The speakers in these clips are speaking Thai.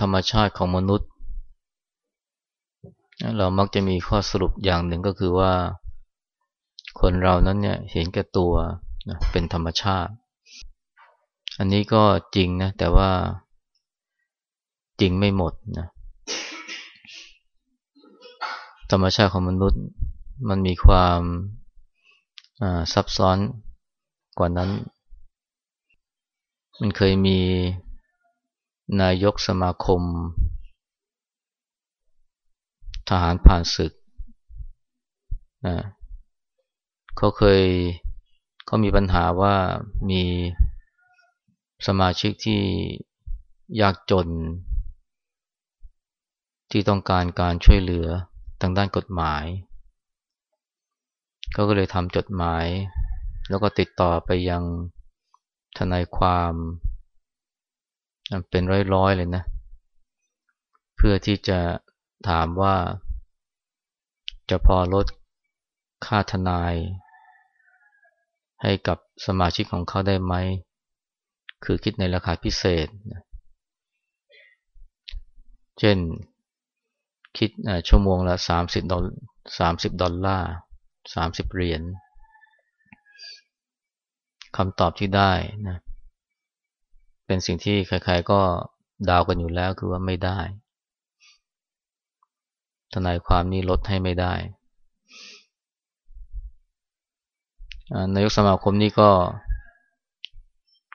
ธรรมชาติของมนุษย์ เรามักจะมีข้อสรุปอย่างหนึ่งก็คือว่า คนเรานั้นเนี่ยเห็นแก่ตัวนะเป็นธรรมชาติ อันนี้ก็จริงนะแต่ว่าจริงไม่หมดนะธรรมชาติของมนุษย์มันมีความซับซ้อนกว่านั้น มันเคยมี นายกสมาคม ทหารผ่านศึกนะเขาเคยเขามีปัญหาว่ามีสมาชิกที่ยากจน ที่ต้องการการช่วยเหลือทางด้านกฎหมาย เขาก็เลยทำจดหมาย แล้วก็ติดต่อไปยังทนายความ เป็นร้อยๆเลยนะ เพื่อที่จะถามว่า จะพอลดค่าทนาย ให้กับสมาชิกของเขาได้ไหม คือคิดในราคาพิเศษ เช่นคิดชั่วโมงละ30ดอล30ดอลลาร์30เหรียญคำตอบที่ได้นะ เป็นสิ่งที่ใครๆก็ดาวกันอยู่แล้วคือว่าไม่ได้ ทนายความนี้ลดให้ไม่ได้นายกสมาคมนี้ก็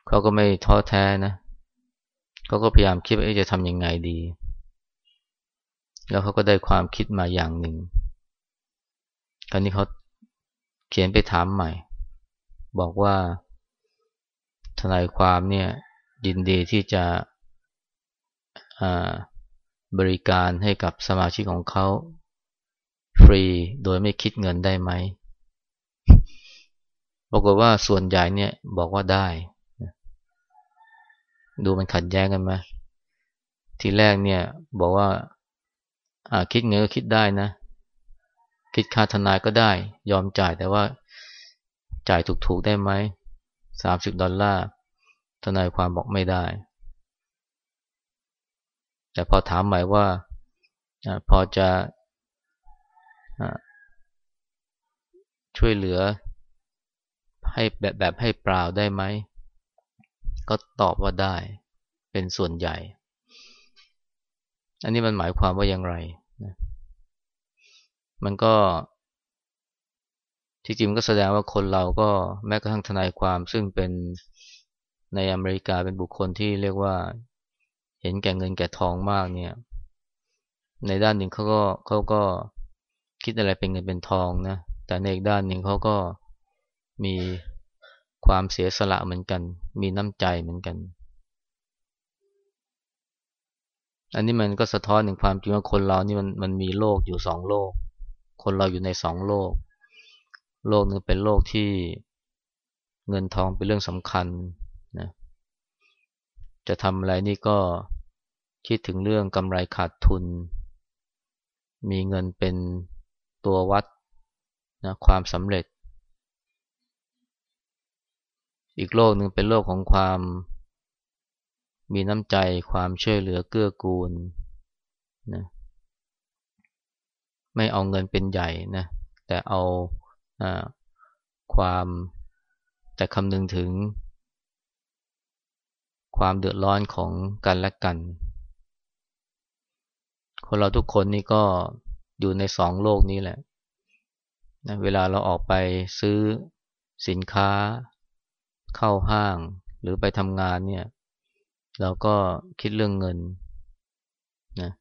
เขาก็ไม่ท้อแท้นะเขาก็พยายามคิดว่าจะทำยังไงดี แล้วเขาก็ได้ความคิดมาอย่างหนึ่ง คราวนี้เขาเขียนไปถามใหม่ บอกว่าทนายความเนี่ย ยินดีที่จะบริการให้กับสมาชิกของเขาฟรีโดยไม่คิดเงินได้ไหมปรากฏว่าส่วนใหญ่เนี่ยบอกว่าได้ ดูมันขัดแย้งกันไหมทีแรกเนี่ยบอกว่าคิดเงินก็คิดได้นะ คิดค่าทนายก็ได้ ยอมจ่ายแต่ว่าจ่ายถูกๆได้ไหมสามสิบดอลลาร์ ทนายความบอกไม่ได้ แต่พอถามใหม่ว่าพอจะช่วยเหลือให้แบบแบบให้เปล่าได้ไหม ก็ตอบว่าได้เป็นส่วนใหญ่ อันนี้มันหมายความว่าอย่างไรนะมันก็ ที่จริงก็แสดงว่าคนเราก็แม้กระทั่งทนายความซึ่งเป็น ในอเมริกาเป็นบุคคลที่เรียกว่า เห็นแก่เงินแก่ทองมากเนี่ย ในด้านหนึ่งเขาก็เขาก็คิดอะไรเป็นเงินเป็นทองนะ แต่ในอีกด้านหนึ่งเขาก็มีความเสียสละเหมือนกัน มีน้ำใจเหมือนกัน อันนี้มันก็สะท้อนถึงความจริงว่าคนเรานี่มันมันมีโลกอยู่สองโลก คนเราอยู่ในสองโลก โลกนึงเป็นโลกที่เงินทองเป็นเรื่องสำคัญ จะทำอะไรนี่ก็คิดถึงเรื่องกำไรขาดทุน มีเงินเป็นตัววัดนะความสำเร็จ อีกโลกหนึ่งเป็นโลกของความมีน้ำใจความช่วยเหลือเกื้อกูลนะไม่เอาเงินเป็นใหญ่นะแต่เอาอความแต่คำนึงถึง ความเดือดร้อนของกันและกัน คนเราทุกคนนี่ก็อยู่ในสองโลกนี้แหละนะเวลาเราออกไปซื้อสินค้า เข้าห้าง หรือไปทำงานเนี่ย เราก็คิดเรื่องเงินนะ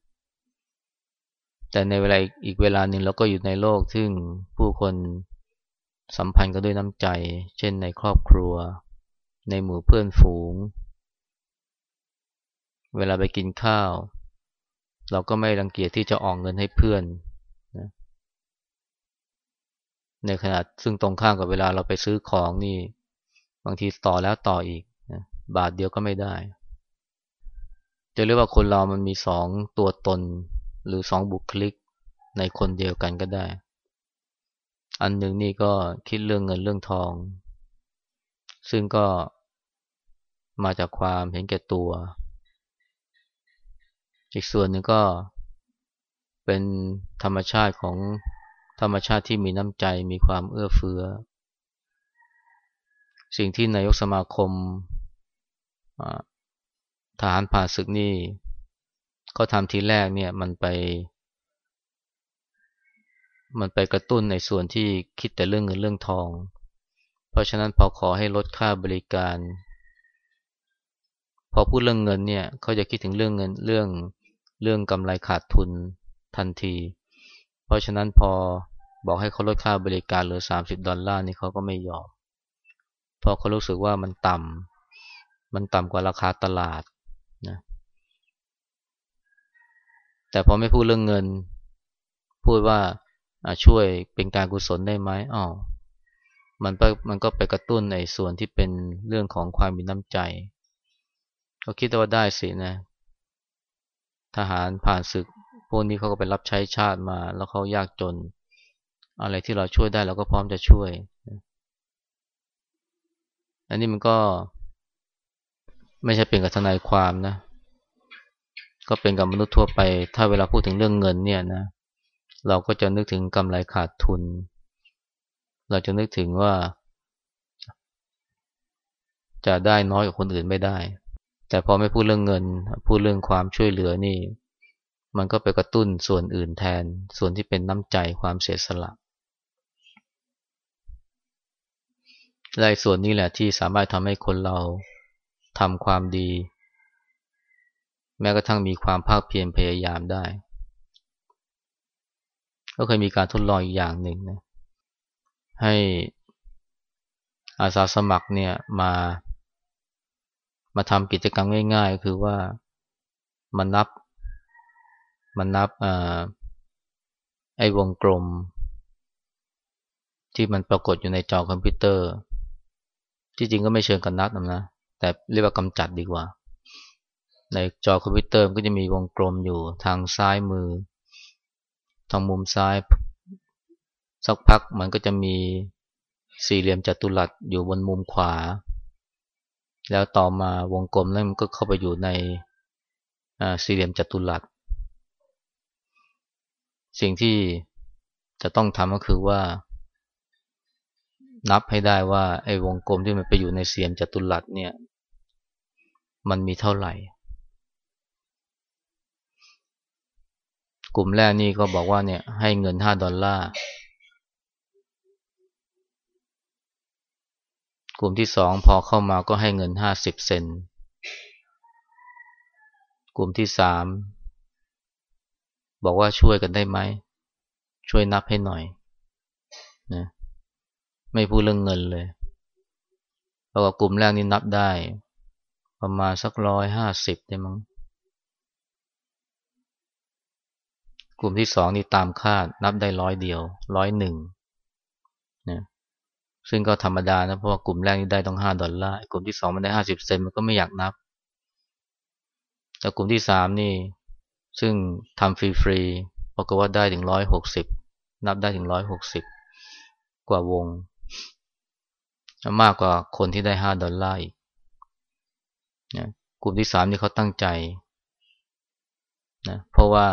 แต่ในเวลาอีกเวลาหนึ่งเราก็อยู่ในโลกซึ่งผู้คนสัมพันธ์กันด้วยน้ำใจ เช่นในครอบครัว ในหมู่เพื่อนฝูง เวลาไปกินข้าว เราก็ไม่รังเกียจที่จะออกเงินให้เพื่อนนะในขณะซึ่งตรงข้ามกับเวลาเราไปซื้อของนี่ บางทีต่อแล้วต่ออีกนะบาทเดียวก็ไม่ได้ จะเรียกว่าคนเรามันมีสองตัวตน หรือสองบุคลิกในคนเดียวกันก็ได้ อันหนึ่งนี่ก็คิดเรื่องเงินเรื่องทอง ซึ่งก็มาจากความเห็นแก่ตัว อีกส่วนหนึ่งก็เป็นธรรมชาติของธรรมชาติที่มีน้ำใจมีความเอื้อเฟื้อ สิ่งที่นายกสมาคมทหารผ่าศึกนี่เขาทำทีแรกเนี่ยมันไป มันไปกระตุ้นในส่วนที่คิดแต่เรื่องเงินเรื่องทอง เพราะฉะนั้นพอขอให้ลดค่าบริการ พอพูดเรื่องเงินเนี่ยเขาจะคิดถึงเรื่องเงินเรื่อง เรื่องกำไรขาดทุนทันที เพราะฉะนั้นพอบอกให้เขาลดค่าบริการเหลือ 30 ดอลลาร์นี่เขาก็ไม่ยอม เพราะเขารู้สึกว่ามันต่ำมันต่ำกว่าราคาตลาดนะแต่พอไม่พูดเรื่องเงิน พูดว่าช่วยเป็นการกุศลได้ไหมอ๋อมันมันก็ไปกระตุ้นในส่วนที่เป็นเรื่องของความมีน้ำใจเขาคิดว่าได้สินะ ทหารผ่านศึก พวกนี้เขาก็ไปรับใช้ชาติมา แล้วเขายากจน อะไรที่เราช่วยได้เราก็พร้อมจะช่วย อันนี้มันก็ ไม่ใช่เป็นกับทนายความนะ ก็เป็นกับมนุษย์ทั่วไป ถ้าเวลาพูดถึงเรื่องเงินเนี่ยนะ เราก็จะนึกถึงกำไรขาดทุน เราจะนึกถึงว่า จะได้น้อยกว่าคนอื่นไม่ได้ แต่พอไม่พูดเรื่องเงิน พูดเรื่องความช่วยเหลือนี่ มันก็ไปกระตุ้นส่วนอื่นแทน ส่วนที่เป็นน้ำใจความเสียสละและส่วนนี้แหละที่สามารถทำให้คนเราทำความดี แม้กระทั่งมีความภาคเพียรพยายามได้ ก็เคยมีการทดลองอีกอย่างหนึ่งนะให้อาสาสมัครเนี่ยมา มาทำกิจกรรมง่าย ๆ คือว่ามานับมานับไอ้วงกลม ที่มันปรากฏอยู่ในจอคอมพิวเตอร์ ที่จริงก็ไม่เชิงกันนับนะแต่เรียกว่ากำจัดดีกว่า ในจอคอมพิวเตอร์ก็จะมีวงกลมอยู่ทางซ้ายมือ ทางมุมซ้ายสักพักมันก็จะมีสี่เหลี่ยมจัตุรัสอยู่บนมุมขวา แล้วต่อมาวงกลมนั้นมันก็เข้าไปอยู่ในสี่เหลี่ยมจัตุรัส สิ่งที่จะต้องทำก็คือว่า นับให้ได้ว่าไอ้วงกลมที่มันไปอยู่ในสี่เหลี่ยมจัตุรัสเนี่ย มันมีเท่าไหร่ กลุ่มแรกนี่ก็บอกว่าเนี่ยให้เงินห้าดอลลาร์ กลุ่มที่สองพอเข้ามาก็ให้เงินห้าสิบเซนกลุ่มที่สามบอกว่าช่วยกันได้ไหม ช่วยนับให้หน่อยนะไม่พูดเรื่องเงินเลยเพราะว่ากลุ่มแรกนี่นับได้ ประมาณสักร้อยห้าสิบได้มั้งกลุ่มที่สองนี่ตามคาดนับได้ร้อยเดียวร้อยหนึ่งนะ ซึ่งก็ธรรมดานะ เพราะว่ากลุ่มแรกนี่ได้ต้องห้าดอลลาร์ กลุ่มที่สองมันได้ห้าสิบเซนมันก็ไม่อยากนับ แต่กลุ่มที่สามนี่ ซึ่งทำฟรีๆปรากฏว่าได้ถึงร้อยหกสิบ นับได้ถึงร้อยหกสิบกว่าวง มากกว่าคนที่ได้ห้าดอลลาร์อีกนะกลุ่มที่สามนี่เขาตั้งใจนะเพราะว่า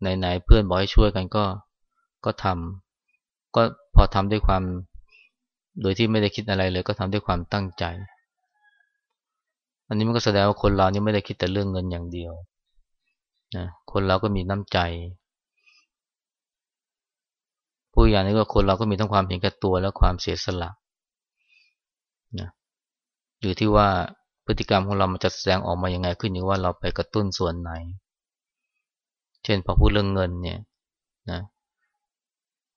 ไหนๆเพื่อนบอกให้ช่วยกันก็ก็ทำก็พอทำด้วยความ โดยที่ไม่ได้คิดอะไรเลยก็ทำด้วยความตั้งใจ อันนี้มันก็แสดงว่าคนเรานี่ไม่ได้คิดแต่เรื่องเงินอย่างเดียวนะคนเราก็มีน้ำใจ ผู้อย่างนี้ก็คนเราก็มีทั้งความเห็นแก่ตัวและความเสียสละนะอยู่ที่ว่าพฤติกรรมของเรามันจะแสดงออกมายังไงขึ้นอยู่ว่าเราไปกระตุ้นส่วนไหน เช่นพอพูดเรื่องเงินเนี่ยนะ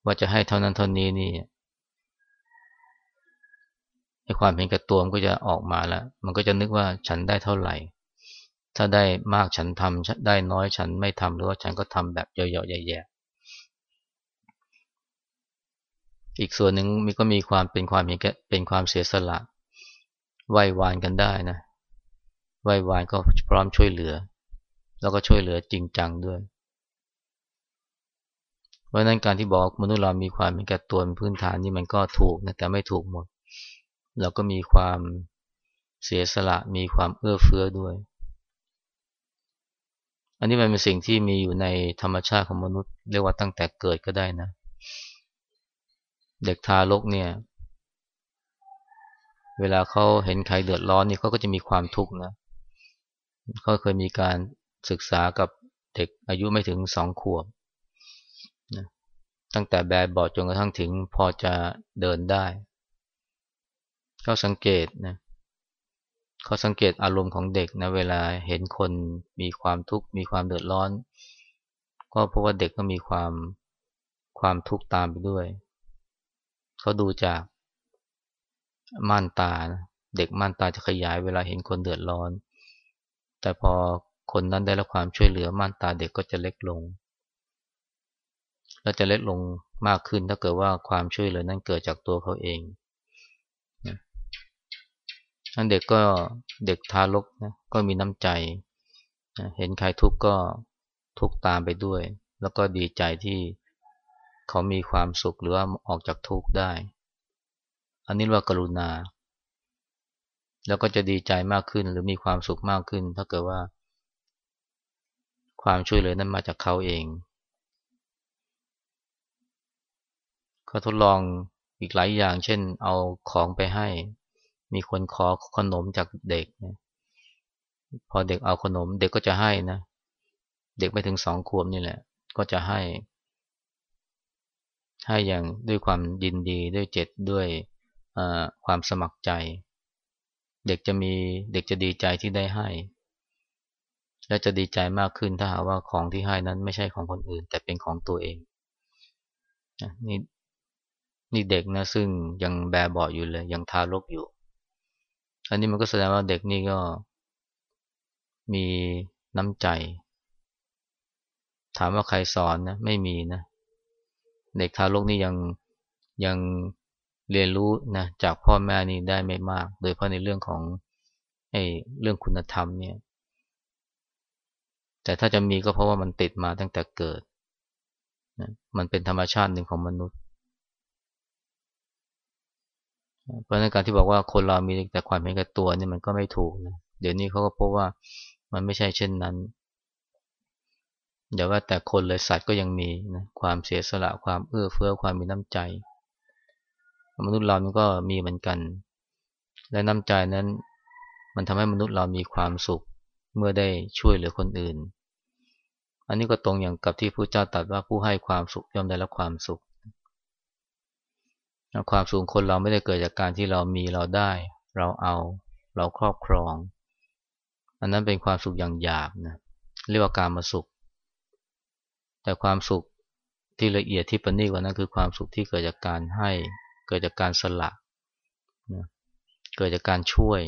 ว่าจะให้เท่านั้นเท่านี้นี่ ไอ้ความเห็นแกับตัวมันก็จะออกมาแล้ว มันก็จะนึกว่าฉันได้เท่าไหร่ ถ้าได้มากฉันทำได้น้อยฉันไม่ทำหรือว่าฉันก็ทำแบบเยอะๆแย่ๆอีกส่วนหนึ่งมีก็มีความเป็นความเห็นแก่เป็นความเสียสละไหววานกันได้นะไหววานก็พร้อมช่วยเหลือ แล้วก็ช่วยเหลือจริงจังด้วยเพราะนั้นการที่บอกมนุษย์เรามีความเป็นแก่ตัวเป็นพื้นฐานนี่มันก็ถูกนะแต่ไม่ถูกหมด เราก็มีความเสียสละมีความเอื้อเฟื้อด้วย อันนี้มันเป็นสิ่งที่มีอยู่ในธรรมชาติของมนุษย์ เรียกว่าตั้งแต่เกิดก็ได้นะ เด็กทารกเนี่ย เวลาเขาเห็นใครเดือดร้อนนี่เขาก็จะมีความทุกข์นะเขาเคยมีการศึกษากับเด็กอายุไม่ถึงสองขวบนะตั้งแต่แบบบอดจนกระทั่งถึงพอจะเดินได้ ก็สังเกตนะเขาสังเกตอารมณ์ของเด็กนะเวลาเห็นคนมีความทุกข์มีความเดือดร้อน ก็เพราะว่าเด็กก็มีความความทุกข์ตามไปด้วย เขาดูจากม่านตานะเด็กม่านตาจะขยายเวลาเห็นคนเดือดร้อน แต่พอคนนั้นได้รับความช่วยเหลือม่านตาเด็กก็จะเล็กลง และจะเล็กลงมากขึ้นถ้าเกิดว่าความช่วยเหลือนั้นเกิดจากตัวเขาเอง นั่นเด็กก็เด็กทารกนะก็มีน้ำใจนะเห็นใครทุกข์ก็ทุกข์ตามไปด้วย แล้วก็ดีใจที่เขามีความสุขหรือว่าออกจากทุกข์ได้ อันนี้ว่ากรุณา แล้วก็จะดีใจมากขึ้นหรือมีความสุขมากขึ้น ถ้าเกิดว่า ความช่วยเหลือนั้นมาจากเขาเองเขาทดลองอีกหลายอย่าง เช่น เอาของไปให้ มีคนขอขนมจากเด็กนะพอเด็กเอาขนม เด็กก็จะให้นะ เด็กไม่ถึงสองขวบนี่แหละ ก็จะให้ ให้อย่างด้วยความยินดีด้วยเจตด้วยความสมัครใจ เด็กจะมีเด็กจะดีใจที่ได้ให้ และจะดีใจมากขึ้นถ้าหากว่าของที่ให้นั้นไม่ใช่ของคนอื่น แต่เป็นของตัวเองนี่นี่เด็กนะซึ่งยังแบเบาอยู่เลย ยังทารกอยู่ อันนี้มันก็แสดงว่าเด็กนี่ก็มีน้ำใจ ถามว่าใครสอนนะไม่มีนะ เด็กทารกนี่ยังยังเรียนรู้นะจากพ่อแม่นี่ได้ไม่มาก โดยเพราะในเรื่องของไอ้เรื่องคุณธรรมเนี่ย แต่ถ้าจะมีก็เพราะว่ามันติดมาตั้งแต่เกิดนะมันเป็นธรรมชาติหนึ่งของมนุษย์ เพราะในการที่บอกว่าคนเรามีแต่ความเห็นแก่ตัวนี่มันก็ไม่ถูกนะเดี๋ยวนี้เขาก็พบว่ามันไม่ใช่เช่นนั้นอย่าว่าแต่คนเลยสัตว์ก็ยังมีนะความเสียสละความเอื้อเฟื้อความมีน้ำใจ มนุษย์เรามันก็มีเหมือนกัน และน้ำใจนั้น มันทำให้มนุษย์เรามีความสุขเมื่อได้ช่วยเหลือคนอื่น อันนี้ก็ตรงอย่างกับที่พระเจ้าตรัสว่าผู้ให้ความสุขย่อมได้รับความสุข ความสูงคนเราไม่ได้เกิดจากการที่เรามีเราได้ เราเอา เราครอบครอง อันนั้นเป็นความสุขอย่างหยาบนะเรียกว่าการมาสุข แต่ความสุขที่ละเอียดที่ประณีตกว่านั้นคือความสุขที่เกิดจากการให้ เกิดจากการสละนะเกิดจากการช่วย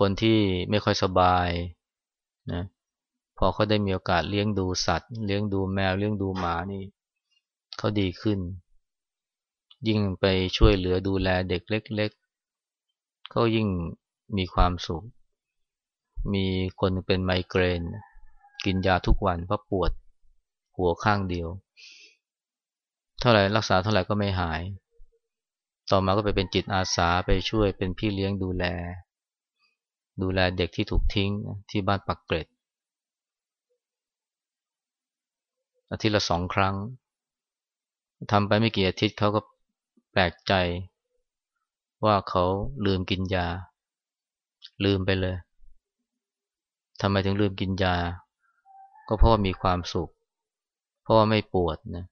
คนที่ไม่ค่อยสบายนะพอเขาได้มีโอกาสเลี้ยงดูสัตว์ เลี้ยงดูแมวเลี้ยงดูหมานี่ เขาดีขึ้น ยิ่งไปช่วยเหลือดูแลเด็กเล็ก ๆ เขายิ่งมีความสุข มีคนเป็นไมเกรน กินยาทุกวันเพราะปวดหัวข้างเดียว เท่าไหร่รักษาเท่าไหร่ก็ไม่หาย ต่อมาก็ไปเป็นจิตอาสาไปช่วยเป็นพี่เลี้ยงดูแล ดูแลเด็กที่ถูกทิ้งที่บ้านปักเกร็ดอาทิตย์ละสองครั้ง ทำไปไม่กี่อาทิตย์เขาก็แปลกใจ ว่าเขาลืมกินยา ลืมไปเลยทำไมถึงลืมกินยา ก็เพราะว่ามีความสุข เพราะว่าไม่ปวดนะ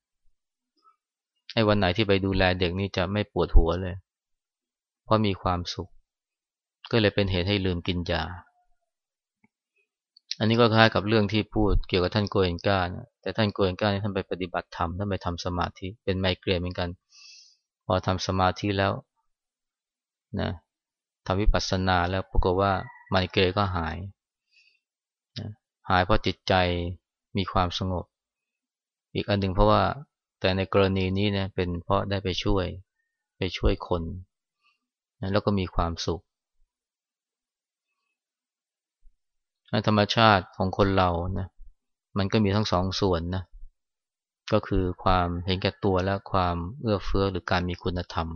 ไอ้วันไหนที่ไปดูแลเด็กนี่จะไม่ปวดหัวเลย เพราะมีความสุข ก็เลยเป็นเหตุให้ลืมกินยา อันนี้ก็คล้ายกับเรื่องที่พูดเกี่ยวกับท่านโกเอนกานะแต่ท่านโกเอนกาเนี่ยท่านไปปฏิบัติธรรมท่านไปทำสมาธิเป็นไมเกรนเหมือนกัน พอทำสมาธิแล้วนะทำวิปัสสนาแล้วปรากฏว่าไมเกรนก็หายนะหายเพราะจิตใจมีความสงบ อีกอันหนึ่งเพราะว่าแต่ในกรณีนี้เนี่ยเป็นเพราะได้ไปช่วยไปช่วยคนนะแล้วก็มีความสุข ธรรมชาติของคนเรานะมันก็มีทั้งสองส่วนนะก็คือความเห็นแก่ตัวและความเอื้อเฟื้อหรือการมีคุณธรรม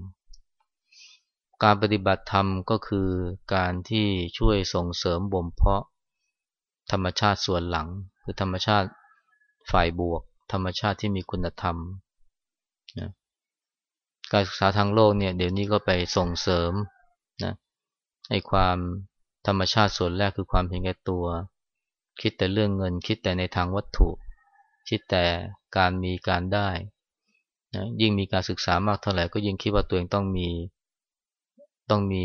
การปฏิบัติธรรมก็คือการที่ช่วยส่งเสริมบ่มเพาะ ธรรมชาติส่วนหลัง คือธรรมชาติฝ่ายบวก ธรรมชาติที่มีคุณธรรมนะการศึกษาทางโลกเนี่ยเดี๋ยวนี้ก็ไปส่งเสริมนะให้ความ ธรรมชาติส่วนแรกคือความเห็นแก่ตัว คิดแต่เรื่องเงิน คิดแต่ในทางวัตถุ คิดแต่การมีการได้นะยิ่งมีการศึกษามากเท่าไหร่ก็ยิ่งคิดว่าตัวเองต้องมีต้องมี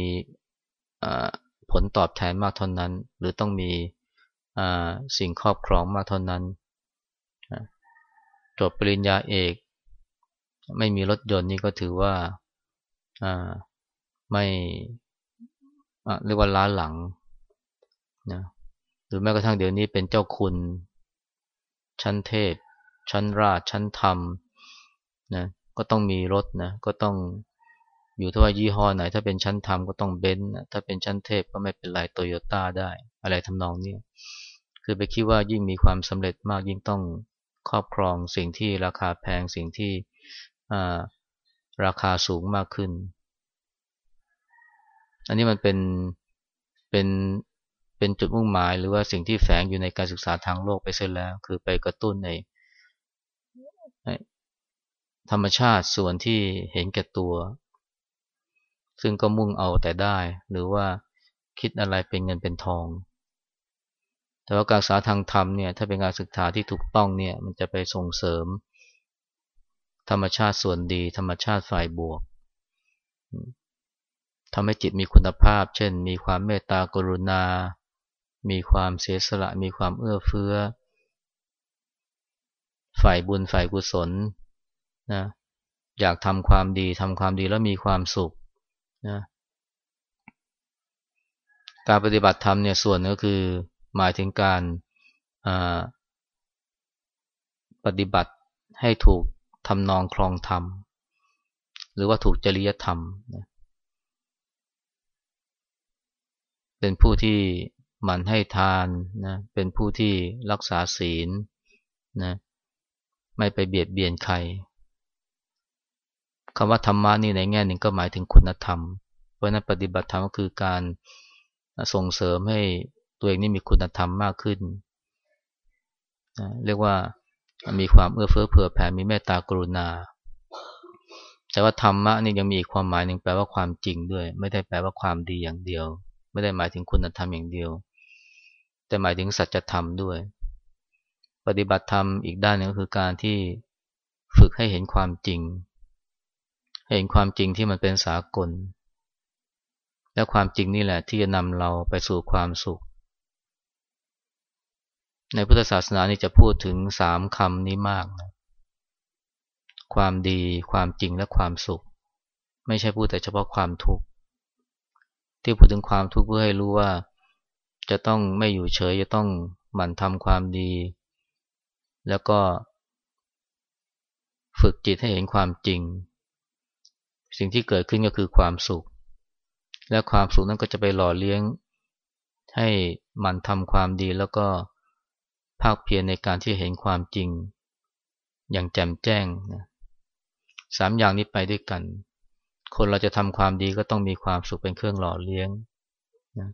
ผลตอบแทนมากเท่านั้น หรือต้องมีสิ่งครอบครองมากเท่านั้นจบปริญญาเอก ไม่มีรถยนต์นี่ก็ถือว่าไม่ เรียกว่าล้าหลังนะหรือแม้กระทั่งเดี๋ยวนี้เป็นเจ้าคุณ ชั้นเทพ ชั้นราช ชั้นธรรมนะก็ต้องมีรถนะก็ต้องอยู่ที่ว่ายี่ห้อไหน ถ้าเป็นชั้นธรรมก็ต้องเบนซ์ถ้าเป็นชั้นเทพก็ไม่เป็นไรโตโยต้าได้ อะไรทำนองนี้คือไปคิดว่ายิ่งมีความสำเร็จมากยิ่งต้องครอบครองสิ่งที่ราคาแพงสิ่งที่ราคาสูงมากขึ้น อันนี้มันเป็นเป็นเป็นจุดมุ่งหมาย หรือว่าสิ่งที่แฝงอยู่ในการศึกษาทางโลกไปเสียแล้ว คือไปกระตุ้นในธรรมชาติส่วนที่เห็นแก่ตัว ซึ่งก็มุ่งเอาแต่ได้ หรือว่าคิดอะไรเป็นเงินเป็นทอง แต่ว่าการศึกษาทางธรรมเนี่ยถ้าเป็นการศึกษาที่ถูกต้องเนี่ยมันจะไปส่งเสริม ธรรมชาติส่วนดี ธรรมชาติฝ่ายบวก ทำให้จิตมีคุณภาพ เช่น มีความเมตตากรุณา มีความเสียสละ มีความเอื้อเฟื้อ ฝ่ายบุญฝ่ายกุศลนะอยากทำความดีทำความดีแล้วมีความสุขนะการปฏิบัติธรรมเนี่ยส่วนก็คือหมายถึงการปฏิบัติให้ถูกทำนองคลองธรรม หรือว่าถูกจริยธรรมนะ เป็นผู้ที่หมั่นให้ทานนะเป็นผู้ที่รักษาศีลนะไม่ไปเบียดเบียนใครคำว่าธรรมะนี่ในแง่หนึ่งก็หมายถึงคุณธรรม เพราะนั้นปฏิบัติธรรมก็คือการส่งเสริมให้ตัวเองนี่มีคุณธรรมมากขึ้นเรียกว่ามีความเอื้อเฟื้อเผื่อแผ่มีเมตตากรุณา แต่ว่าธรรมะนี่ยังมีอีกความหมายหนึ่งแปลว่าความจริงด้วย ไม่ได้แปลว่าความดีอย่างเดียว ไม่ได้หมายถึงคุณธรรมอย่างเดียว แต่หมายถึงสัจธรรมด้วย ปฏิบัติธรรมอีกด้านนึงก็คือการที่ฝึกให้เห็นความจริงเห็นความจริงที่มันเป็นสากล และความจริงนี่แหละที่จะนำเราไปสู่ความสุข ในพุทธศาสนานี่จะพูดถึงสามคำนี้มากนะความดี ความจริงและความสุข ไม่ใช่พูดแต่เฉพาะความทุกข์ ที่พูดถึงความทุกข์เพื่อให้รู้ว่า จะต้องไม่อยู่เฉย จะต้องหมั่นทำความดี แล้วก็ ฝึกจิตให้เห็นความจริง สิ่งที่เกิดขึ้นก็คือความสุข และความสุขนั้นก็จะไปหล่อเลี้ยง ให้มันทำความดีแล้วก็ภาคเพียรในการที่เห็นความจริง อย่างแจ่มแจ้งนะสามอย่างนี้ไปด้วยกัน คนเราจะทำความดีก็ต้องมีความสุขเป็นเครื่องหล่อเลี้ยงนะ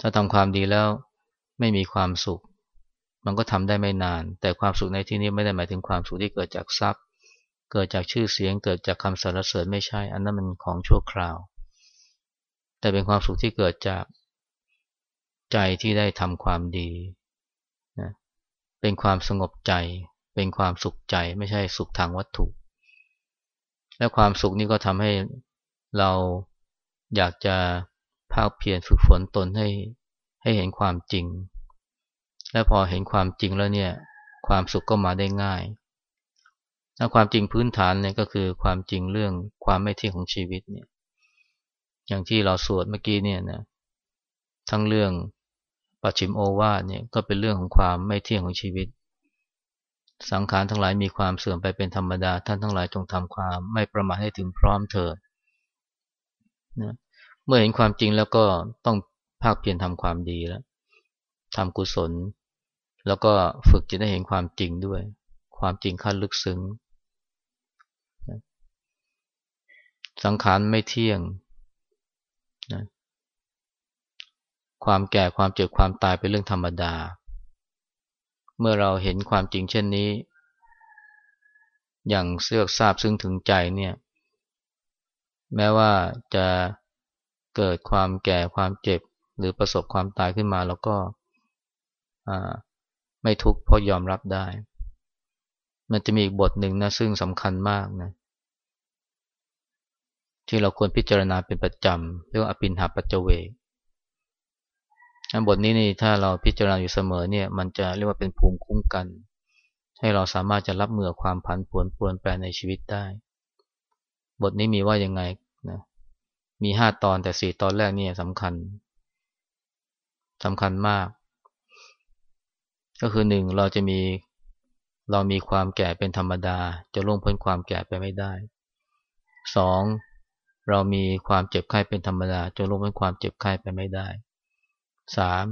ถ้าทำความดีแล้วไม่มีความสุข มันก็ทำได้ไม่นาน แต่ความสุขในที่นี้ไม่ได้หมายถึงความสุขที่เกิดจากทรัพย์ เกิดจากชื่อเสียง เกิดจากคำสรรเสริญไม่ใช่ อันนั้นมันของชั่วคราว แต่เป็นความสุขที่เกิดจากใจที่ได้ทำความดีนะเป็นความสงบใจ เป็นความสุขใจ ไม่ใช่สุขทางวัตถุ และความสุขนี้ก็ทำให้เราอยากจะภาคเพียรฝึกฝนตนให้ให้เห็นความจริง และพอเห็นความจริงแล้วเนี่ย ความสุขก็มาได้ง่ายถ้าความจริงพื้นฐานเนี่ยก็คือความจริงเรื่องความไม่เที่ยงของชีวิตเนี่ย อย่างที่เราสวดเมื่อกี้เนี่ยนะ ทั้งเรื่องปัจฉิมโอวาทเนี่ยก็เป็นเรื่องของความไม่เที่ยงของชีวิต สังขารทั้งหลายมีความเสื่อมไปเป็นธรรมดา ท่านทั้งหลายจงทำความไม่ประมาทให้ถึงพร้อมเถิดนะเมื่อเห็นความจริงแล้วก็ต้องภาคเพียรทำความดีแล้วทำกุศล แล้วก็ฝึกจะได้เห็นความจริงด้วย ความจริงขั้นลึกซึ้ง สังขารไม่เที่ยงนะความแก่ความเจ็บความตายเป็นเรื่องธรรมดา เมื่อเราเห็นความจริงเช่นนี้ อย่างเสือกทราบซึ่งถึงใจเนี่ย แม้ว่าจะเกิดความแก่ความเจ็บหรือประสบความตายขึ้นมาเราก็ไม่ทุกข์เพราะยอมรับได้ มันจะมีอีกบทหนึ่งนะซึ่งสำคัญมากนะที่เราควรพิจารณาเป็นประจำเรียกว่าอภินหาปัจเจเว บทนี้นี่ถ้าเราพิจารณาอยู่เสมอเนี่ยมันจะเรียกว่าเป็นภูมิคุ้มกัน ให้เราสามารถจะรับมือความผันผวนปวนแปรในชีวิตได้ บทนี้มีว่ายังไงนะมีห้าตอนแต่สี่ตอนแรกนี่สำคัญสำคัญมาก ก็คือหนึ่งเราจะมีเรามีความแก่เป็นธรรมดา จะล่วงพ้นความแก่ไปไม่ได้สองเรามีความเจ็บไข้เป็นธรรมดา จะล่วงพ้นความเจ็บไข้ไปไม่ได้ สาม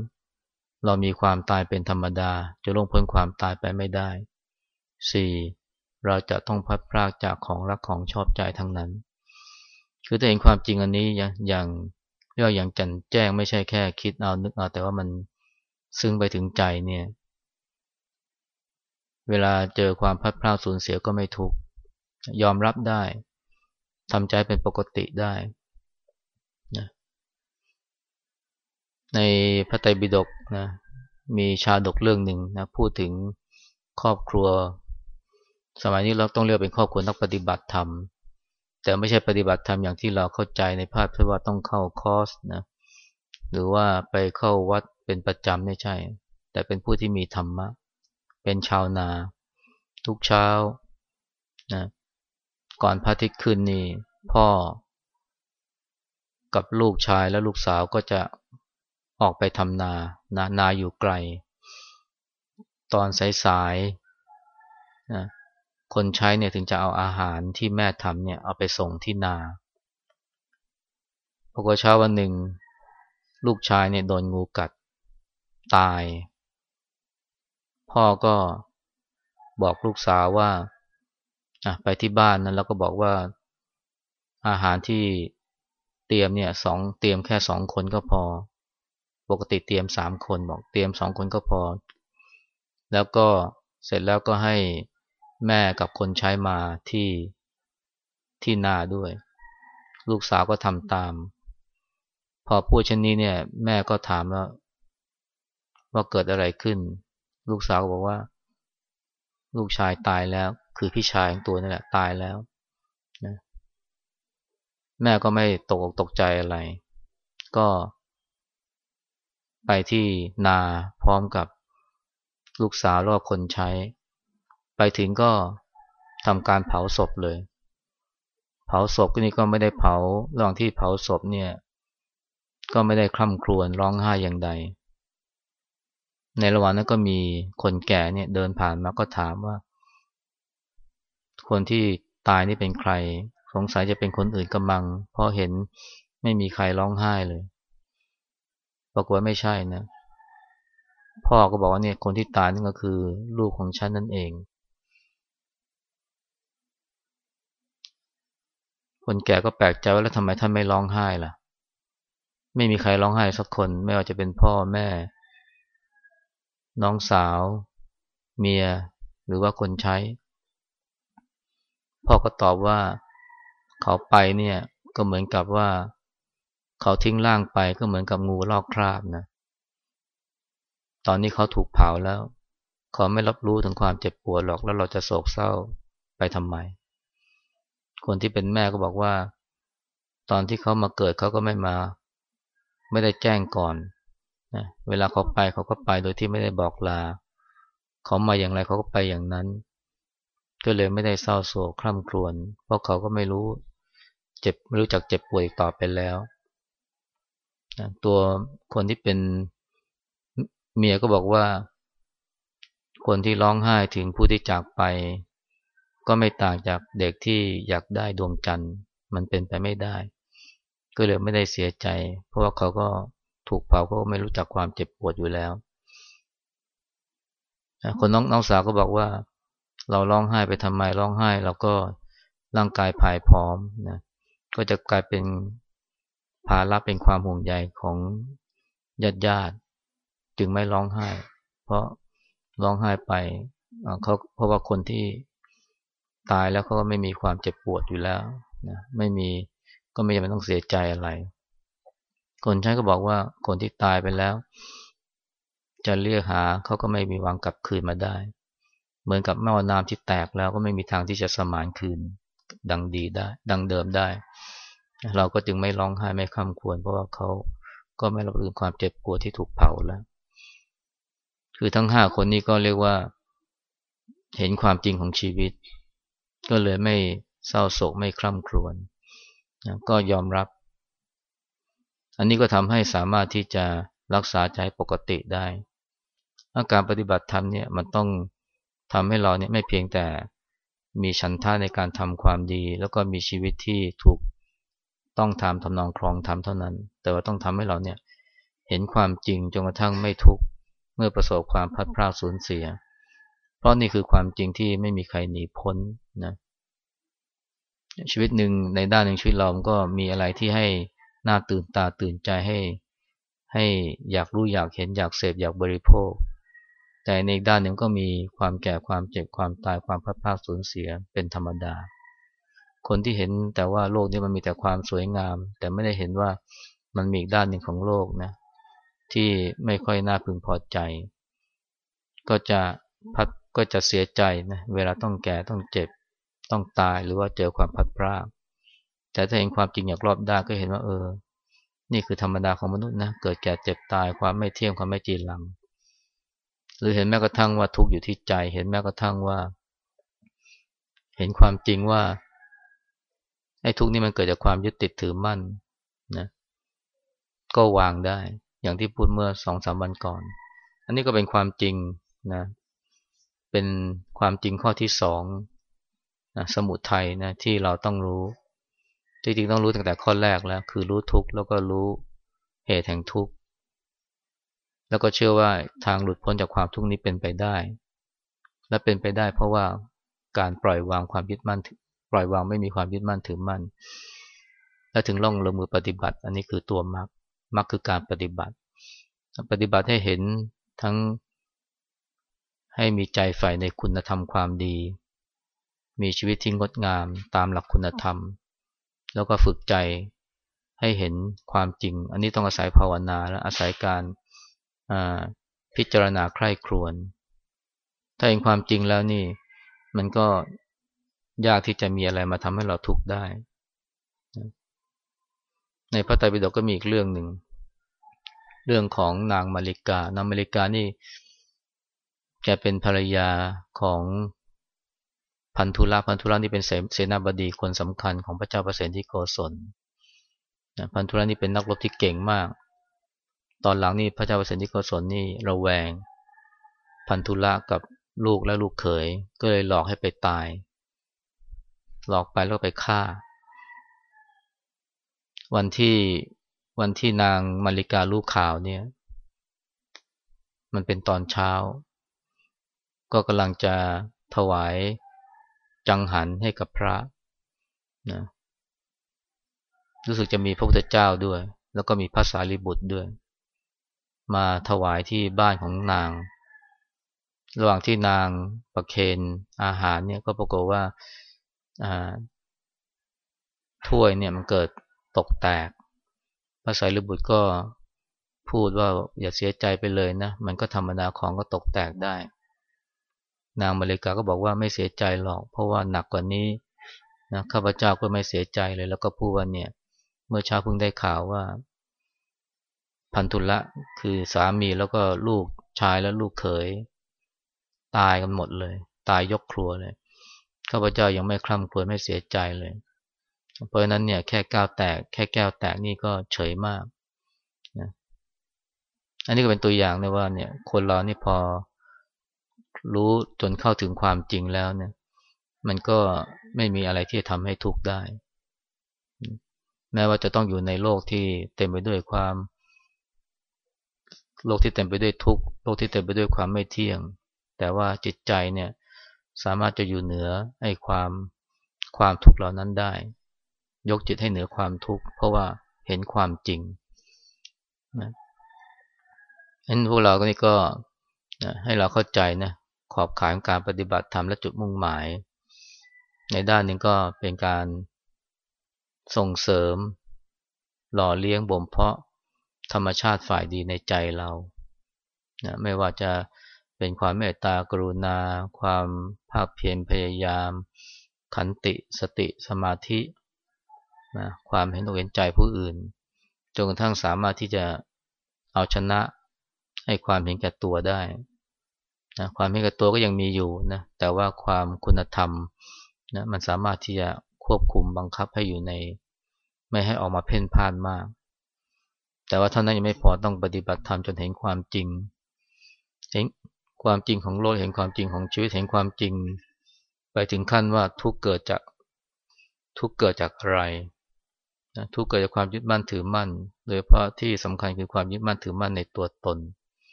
เรามีความตายเป็นธรรมดา จะล่วงพ้นความตายไปไม่ได้สี่เราจะต้องพัดพรากจากของรักของชอบใจทั้งนั้น คือถ้าเห็นความจริงอันนี้อย่างเรียกอย่างจันแจ้งไม่ใช่แค่คิดเอานึกเอาแต่ว่ามันซึ้งไปถึงใจเนี่ย เวลาเจอความพัดพลาดสูญเสียก็ไม่ทุกข์ยอมรับได้ทำใจเป็นปกติได้นะ ในพระไตรปิฎกนะมีชาดกเรื่องหนึ่งนะพูดถึงครอบครัว สมัยนี้เราต้องเรียกเป็นครอบครัวนักปฏิบัติธรรม แต่ไม่ใช่ปฏิบัติธรรมอย่างที่เราเข้าใจในภาพที่ว่าต้องเข้าคอร์สนะหรือว่าไปเข้าวัดเป็นประจำไม่ใช่ แต่เป็นผู้ที่มีธรรมะ เป็นชาวนา ทุกเช้านะก่อนพระอาทิตย์ขึ้นนี่พ่อ กับลูกชายและลูกสาวก็จะ ออกไปทำนานานาอยู่ไกล ตอนสายๆนะคนใช้เนี่ยถึงจะเอาอาหารที่แม่ทำเนี่ยเอาไปส่งที่นาพอเช้าวันหนึ่ง ลูกชายเนี่ยโดนงูกัดตาย พ่อก็บอกลูกสาวว่าไปที่บ้านนั้นแล้วก็บอกว่าอาหารที่เตรียมเนี่ยสองเตรียมแค่สองคนก็พอ ปกติเตรียมสามคนบอกเตรียมสองคนก็พอ แล้วก็เสร็จแล้วก็ให้แม่กับคนใช้มาที่ที่นาด้วย ลูกสาวก็ทำตาม พอพูดเช่นนี้เนี่ย แม่ก็ถามว่าว่าเกิดอะไรขึ้น ลูกสาวก็บอกว่า ลูกชายตายแล้ว คือพี่ชายของตัวนี่แหละตายแล้วนะแม่ก็ไม่ตกตกใจอะไร ก็ ไปที่นาพร้อมกับลูกสาวแล้วก็คนใช้ ไปถึงก็ทำการเผาศพเลย เผาศพนี่ก็ไม่ได้เผาระหว่างที่เผาศพเนี่ยก็ไม่ได้คร่ำครวญร้องไห้อย่างใด ในระหว่างนั้นก็มีคนแก่เนี่ยเดินผ่านมาก็ถามว่า คนที่ตายนี่เป็นใคร สงสัยจะเป็นคนอื่นกำมัง เพราะเห็นไม่มีใครร้องไห้เลย บอกฏว่าไม่ใช่นะ พ่อก็บอกว่าเนี่ยคนที่ตายนั่นก็คือลูกของฉันนั่นเอง คนแก่ก็แปลกใจว่าแล้วทำไมท่านไม่ร้องไห้ล่ะ ไม่มีใครร้องไห้สักคน ไม่ว่าจะเป็นพ่อแม่ น้องสาว เมีย หรือว่าคนใช้ พ่อก็ตอบว่าเขาไปเนี่ยก็เหมือนกับว่า เขาทิ้งร่างไปก็เหมือนกับงูลอกคราบนะ ตอนนี้เขาถูกเผาแล้ว เขาไม่รับรู้ถึงความเจ็บปวดหรอกแล้วเราจะโศกเศร้าไปทำไม คนที่เป็นแม่ก็บอกว่า ตอนที่เขามาเกิดเขาก็ไม่มา ไม่ได้แจ้งก่อนนะเวลาเขาไปเขาก็ไปโดยที่ไม่ได้บอกลา เขามาอย่างไรเขาก็ไปอย่างนั้น ก็เลยไม่ได้เศร้าโศกคร่ำครวญเพราะเขาก็ไม่รู้ เจ็บไม่รู้จักเจ็บป่วยต่อไปแล้ว ตัวคนที่เป็นเมียก็บอกว่า คนที่ร้องไห้ถึงผู้ที่จากไป ก็ไม่ต่างจากเด็กที่อยากได้ดวงจันทร์ มันเป็นไปไม่ได้ ก็เลยไม่ได้เสียใจ เพราะว่าเขาก็ถูกเผาก็ไม่รู้จักความเจ็บปวดอยู่แล้ว คนน้องน้องสาวก็บอกว่า เราร้องไห้ไปทำไมร้องไห้เราก็ร่างกายผายพร้อมนะก็จะกลายเป็น ภาระเป็นความห่วงใยของญาติญาติจึงไม่ร้องไห้ เพราะร้องไห้ไปเขาเพราะว่าคนที่ตายแล้วเขาก็ไม่มีความเจ็บปวดอยู่แล้วนะไม่มีก็ไม่จำเป็นต้องเสียใจอะไร คนใช้ก็บอกว่าคนที่ตายไปแล้ว จะเรียกหาเขาก็ไม่มีวางกลับคืนมาได้ เหมือนกับแม่น้ำที่แตกแล้วก็ไม่มีทางที่จะสมานคืนดังดีได้ ดังเดิมได้ เราก็จึงไม่ร้องไห้ไม่คำควร เพราะว่าเขาก็ไม่รับรู้ความเจ็บปวดที่ถูกเผาแล้ว คือทั้งห้าคนนี้ก็เรียกว่า เห็นความจริงของชีวิต ก็เลยไม่เศร้าโศกไม่คร่ำครวญก็ยอมรับ อันนี้ก็ทำให้สามารถที่จะรักษาใจปกติได้อาการปฏิบัติธรรมเนี่ยมันต้องทำให้เราเนี่ยไม่เพียงแต่มีฉันท่าในการทำความดี แล้วก็มีชีวิตที่ถูก ต้องทำทำนองครองทำเท่านั้น แต่ว่าต้องทำให้เราเนี่ยเห็นความจริงจนกระทั่งไม่ทุกข์เมื่อประสบความพัดพลาดสูญเสีย เพราะนี่คือความจริงที่ไม่มีใครหนีพ้นนะชีวิตหนึ่งในด้านหนึ่งชีวิตเราก็มีอะไรที่ให้น่าตื่นตาตื่นใจให้ ให้อยากรู้อยากเห็นอยากเสพอยากบริโภค แต่ในอีกด้านหนึ่งก็มีความแก่ความเจ็บความตายความพัดพลาดสูญเสียเป็นธรรมดา คนที่เห็นแต่ว่าโลกนี้มันมีแต่ความสวยงาม แต่ไม่ได้เห็นว่ามันมีอีกด้านหนึ่งของโลกนะที่ไม่ค่อยน่าพึงพอใจ ก็จะพัดก็จะเสียใจนะเวลาต้องแก่ต้องเจ็บต้องตายหรือว่าเจอความพัดพรากแต่ถ้าเห็นความจริงอย่างรอบด้านก็เห็นว่าเออ นี่คือธรรมดาของมนุษย์นะเกิดแก่เจ็บตายความไม่เที่ยงความไม่จีรัง หรือเห็นแม้กระทั่งว่าทุกข์อยู่ที่ใจ เห็นแม้กระทั่งว่า เห็นความจริงว่า ไอ้ทุกข์นี่มันเกิดจากความยึดติดถือมั่นนะก็วางได้ อย่างที่พูดเมื่อสองสามวันก่อน อันนี้ก็เป็นความจริงนะเป็นความจริงข้อที่สองนะสมุทัยนะที่เราต้องรู้ จริงๆต้องรู้ตั้งแต่ข้อแรกแล้ว คือรู้ทุกข์แล้วก็รู้เหตุแห่งทุกข์แล้วก็เชื่อว่าทางหลุดพ้นจากความทุกข์นี้เป็นไปได้ และเป็นไปได้เพราะว่าการปล่อยวางความยึดมั่น ปล่อยวางไม่มีความยึดมั่นถือมั่น และถึงล่องลงมือปฏิบัติ อันนี้คือตัวมรรคมรรคคือการปฏิบัติ ปฏิบัติให้เห็นทั้งให้มีใจใฝ่ในคุณธรรมความดี มีชีวิตที่งดงามตามหลักคุณธรรม แล้วก็ฝึกใจให้เห็นความจริง อันนี้ต้องอาศัยภาวนาและอาศัยการพิจารณาใคร่ครวญถ้าเห็นความจริงแล้วนี่ มันก็ ยากที่จะมีอะไรมาทำให้เราทุกข์ได้ ในพระไตรปิฎกก็มีอีกเรื่องหนึ่ง เรื่องของนางมาริกา นางมาริกานี่แกเป็นภรรยาของพันธุระพันธุระนี่เป็นเสนาบดีคนสำคัญของพระเจ้าประเสนที่โกศลพันธุระนี่เป็นนักรบที่เก่งมาก ตอนหลังนี่พระเจ้าประเสนที่โกศลนี่ระแวง พันธุระกับลูกและลูกเขย ก็เลยหลอกให้ไปตาย หลอกไปแล้วไปฆ่า วันที่วันที่นางมาริกาลูกข่าวเนี่ย มันเป็นตอนเช้า ก็กำลังจะถวายจังหันให้กับพระนะรู้สึกจะมีพระพุทธเจ้าด้วย แล้วก็มีพระสารีบุตรด้วย มาถวายที่บ้านของนาง ระหว่างที่นางประเคนอาหารเนี่ยก็ปรากฏว่า ถ้วยเนี่ยมันเกิดตกแตกพระสารีบุตรก็พูดว่าอย่าเสียใจไปเลยนะ มันก็ธรรมดาของก็ตกแตกได้ นางมาริกาก็บอกว่าไม่เสียใจหรอก เพราะว่าหนักกว่านี้นะข้าพเจ้าก็ไม่เสียใจเลย แล้วก็พูดว่าเนี่ย เมื่อเช้าเพิ่งได้ข่าวว่า พันธุละคือสามีแล้วก็ลูกชายและลูกเขย ตายกันหมดเลย ตายยกครัวเลย ข้าพเจ้ายังไม่คล่ำครวญไม่เสียใจเลย เพราะนั้นเนี่ยแค่ก้าวแตก แค่แก้วแตกนี่ก็เฉยมากนะอันนี้ก็เป็นตัวอย่างนะว่าเนี่ยคนเรานี่พอรู้จนเข้าถึงความจริงแล้วเนี่ย มันก็ไม่มีอะไรที่จะทำให้ทุกข์ได้ แม้ว่าจะต้องอยู่ในโลกที่เต็มไปด้วยความ โลกที่เต็มไปด้วยทุกข์โลกที่เต็มไปด้วยความไม่เที่ยง แต่ว่าจิตใจเนี่ย สามารถจะอยู่เหนือไอ้ความความทุกข์เหล่านั้นได้ ยกจิตให้เหนือความทุกข์เพราะว่าเห็นความจริงนะเห็นพวกเราก็นี่ก็นะให้เราเข้าใจนะขอบขายของการปฏิบัติธรรมและจุดมุ่งหมาย ในด้านนึงก็เป็นการส่งเสริม หล่อเลี้ยงบ่มเพาะธรรมชาติฝ่ายดีในใจเรานะไม่ว่าจะ เป็นความเมตตากรุณา ความภาคเพียรพยายาม ขันติสติสมาธินะความเห็นอกเห็นใจผู้อื่นจนกระทั่งสามารถที่จะเอาชนะให้ความเห็นแก่ตัวได้นะความเห็นแก่ตัวก็ยังมีอยู่นะแต่ว่าความคุณธรรมนะมันสามารถที่จะควบคุมบังคับให้อยู่ใน ไม่ให้ออกมาเพ่นพ่านมาก แต่ว่าเท่านั้นยังไม่พอต้องปฏิบัติธรรมจนเห็นความจริงเห็น ความจริงของโลกเห็นความจริงของชีวิตเห็นความจริง ไปถึงขั้นว่าทุกเกิดจากทุกเกิดจากอะไรนะทุกเกิดจากความยึดมั่นถือมั่น โดยเพราะที่สำคัญคือความยึดมั่นถือมั่นในตัวตน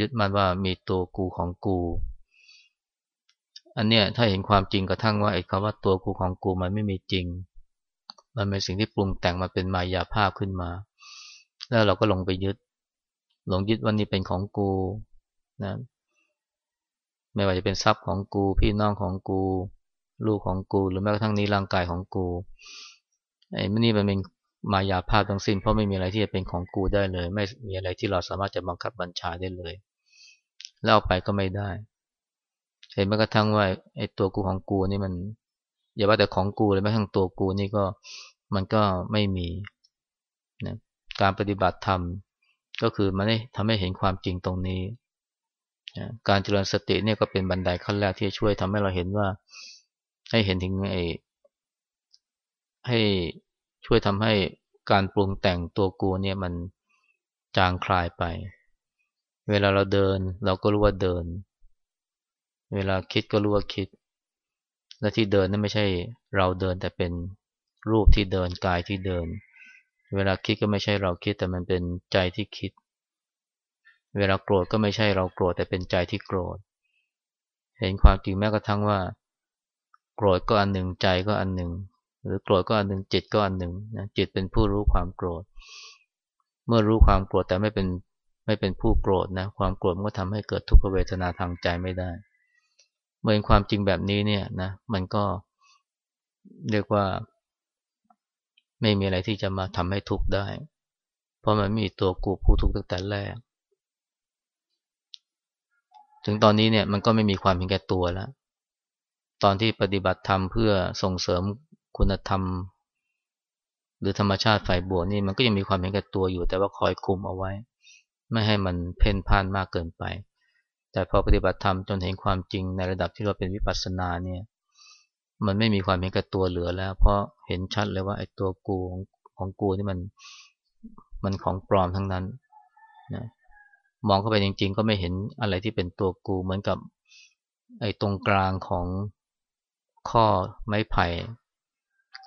ยึดมั่นว่ามีตัวกูของกู อันเนี้ยถ้าเห็นความจริงกระทั่งว่าไอ้คำว่าตัวกูของกูมันไม่มีจริง มันเป็นสิ่งที่ปรุงแต่งมาเป็นมายาภาพขึ้นมา แล้วเราก็ลงไปยึดหลงยึดว่านี่เป็นของกู นะไม่ว่าจะเป็นทรัพย์ของกู พี่น้องของกู ลูกของกู หรือแม้กระทั่งนี้ร่างกายของกูไอ้นี่มันเป็นมายาภาพทั้งสิ้น เพราะไม่มีอะไรที่จะเป็นของกูได้เลย ไม่มีอะไรที่เราสามารถจะบังคับบัญชาได้เลยแล้วเอาไปก็ไม่ได้ เห็นแม้กระทั่งว่าไอ้ตัวกูของกูนี่มันอย่าว่าแต่ของกูเลยแม้กระทั่งตัวกูนี่ก็มันก็ไม่มีนะการปฏิบัติธรรมก็คือมันได้ทำให้เห็นความจริงตรงนี้ การเจริญสติเนี่ยก็เป็นบันไดขั้นแรกที่จะช่วยทำให้เราเห็นว่า ให้เห็นถึงไอ้ให้ช่วยทำให้การปรุงแต่งตัวกูเนี่ยมันจางคลายไป เวลาเราเดิน เราก็รู้ว่าเดิน เวลาคิดก็รู้ว่าคิด และที่เดินนั่นไม่ใช่เราเดินแต่เป็นรูปที่เดินกายที่เดิน เวลาคิดก็ไม่ใช่เราคิดแต่มันเป็นใจที่คิดเเวลาโกรธก็ไม่ใช่เราโกรธแต่เป็นใจที่โกรธ เห็นความจริงแม้กระทั่งว่า โกรธก็อันหนึ่งใจก็อันหนึ่ง หรือโกรธก็อันหนึ่งจิตก็อันหนึ่งนะจิตเป็นผู้รู้ความโกรธ เมื่อรู้ความโกรธแต่ไม่เป็นไม่เป็นผู้โกรธนะความโกรธมันก็ทำให้เกิดทุกขเวทนาทางใจไม่ได้ เมื่อเห็นความจริงแบบนี้เนี่ยนะมันก็เรียกว่า ไม่มีอะไรที่จะมาทำให้ทุกข์ได้ เพราะมันมีตัวกูผู้ทุกข์ตั้งแต่แรก ถึงตอนนี้เนี่ยมันก็ไม่มีความเห็นแก่ตัวแล้ว ตอนที่ปฏิบัติธรรมเพื่อส่งเสริมคุณธรรม หรือธรรมชาติฝ่ายบวกนี่มันก็ยังมีความเห็นแก่ตัวอยู่ แต่ว่าคอยคุมเอาไว้ ไม่ให้มันเพ่นพ่านมากเกินไป แต่พอปฏิบัติธรรมจนเห็นความจริงในระดับที่เราเป็นวิปัสสนาเนี่ยมันไม่มีความเห็นแก่ตัวเหลือแล้ว เพราะเห็นชัดเลยว่าไอ้ตัวกูของของกูนี่มันมันของปลอมทั้งนั้นนะ มองเข้าไปจริง ๆ ก็ไม่เห็นอะไรที่เป็นตัวกูเหมือนกับไอ้ตรงกลางของข้อไม้ไผ่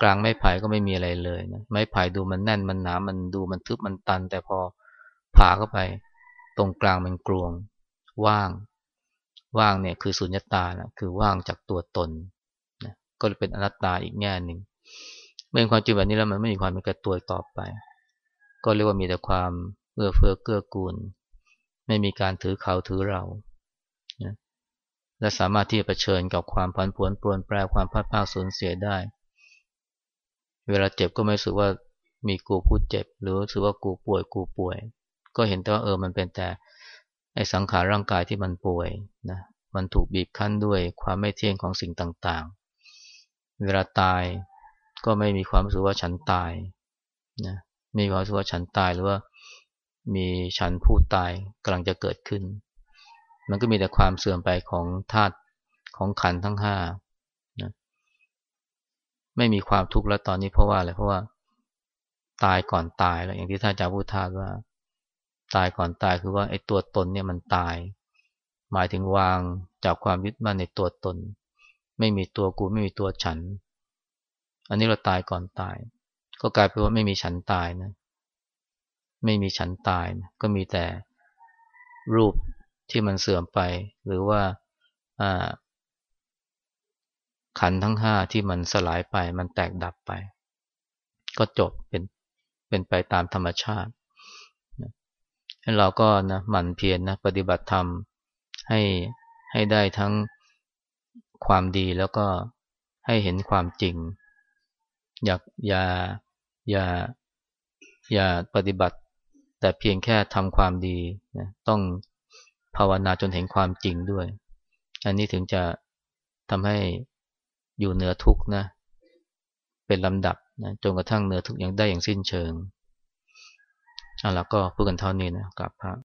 กลางไม้ไผ่ก็ไม่มีอะไรเลยนะไม้ไผ่ดูมันแน่นมันหนามันดูมันทึบมันตัน แต่พอผ่าเข้าไป ตรงกลางมันกลวง ว่าง ว่างเนี่ยคือสุญญตานะคือว่างจากตัวตนนะก็เลยเป็นอนัตตาอีกแง่หนึ่งเมื่อความจริงแบบนี้แล้วมันไม่มีความเป็นกระตัวต่อไป ก็เรียกว่ามีแต่ความเอื้อเฟื้อเกื้อกูล ไม่มีการถือเขาถือเรานะและสามารถที่จะเผชิญกับความพันผวนปรวนแปรความพัดพลาดสูญเสียได้ เวลาเจ็บก็ไม่รู้สึกว่ามีกูผู้เจ็บ หรือรู้สึกว่ากูป่วยกูป่วย ก็เห็นแต่ว่าเออมันเป็นแต่ไอสังขารร่างกายที่มันป่วยนะมันถูกบีบคั้นด้วยความไม่เที่ยงของสิ่งต่างๆ เวลาตายก็ไม่มีความรู้สึกว่าฉันตายนะมีความรู้สึกว่าฉันตายหรือว่า มีฉันผู้ตายกำลังจะเกิดขึ้น มันก็มีแต่ความเสื่อมไปของธาตุของขันทั้งห้าไม่มีความทุกข์แล้วตอนนี้เพราะว่าอะไรเพราะว่า ตายก่อนตายแล้วอย่างที่ท่านอาจารย์พูดทาว่า ตายก่อนตายคือว่าไอ้ตัวตนเนี่ยมันตาย หมายถึงวางจากความยึดมั่นในตัวตน ไม่มีตัวกูไม่มีตัวฉัน อันนี้เราตายก่อนตาย ก็กลายเป็นว่าไม่มีฉันตายนะ ไม่มีฉันตายนะก็มีแต่รูปที่มันเสื่อมไป หรือว่าขันทั้งห้าที่มันสลายไป มันแตกดับไป ก็จบเป็นเป็นไปตามธรรมชาติให้เราก็นะหมั่นเพียรนนะปฏิบัติธรรมให้ให้ได้ทั้งความดีแล้วก็ให้เห็นความจริง อย่าอย่าอย่าอย่าปฏิบัติ แต่เพียงแค่ทำความดีนะต้องภาวนาจนเห็นความจริงด้วย อันนี้ถึงจะทำให้อยู่เหนือทุกข์นะ เป็นลำดับนะจนกระทั่งเหนือทุกข์อย่างได้อย่างสิ้นเชิงอะแล้วก็พูดกันเท่านี้นะกับพระ